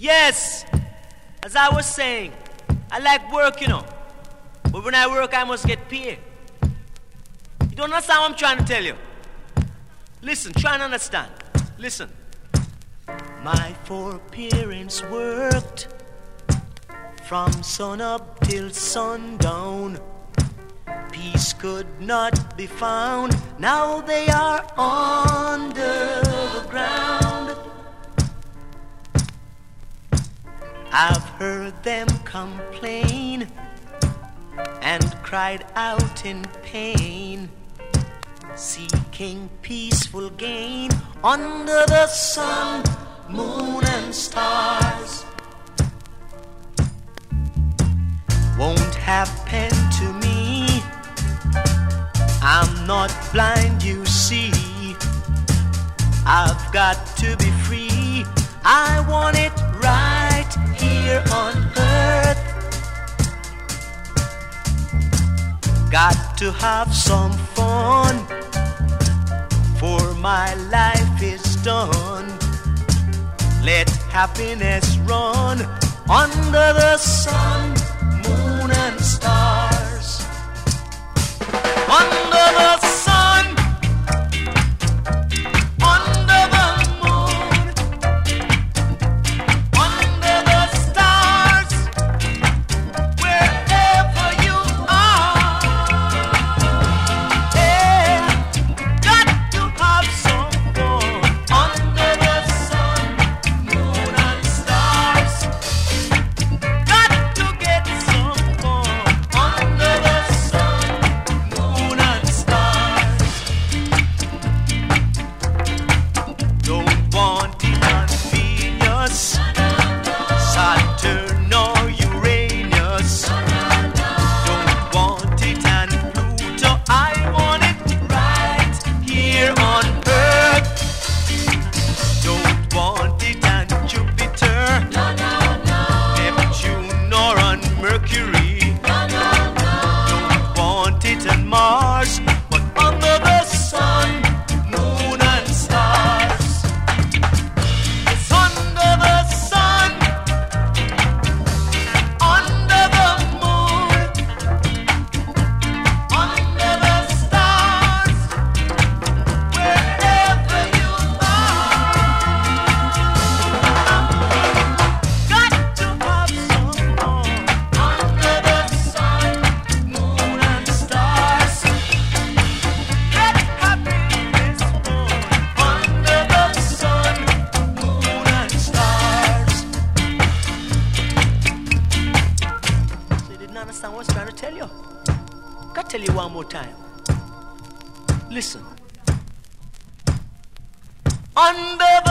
Yes, as I was saying, I like work, you know. But when I work, I must get paid. You don't understand what I'm trying to tell you? Listen, try and understand. Listen. My four parents worked from sun up till sundown. Peace could not be found. Now they are under the ground. I've heard them complain and cried out in pain, seeking peaceful gain under the sun, moon, and stars. Won't happen to me. I'm not blind, you see. I've got to be free. I want it Got to have some fun, for my life is done. Let happiness run under the sun, understand what I'm trying to tell you? Gotta tell you one more time. Listen. Under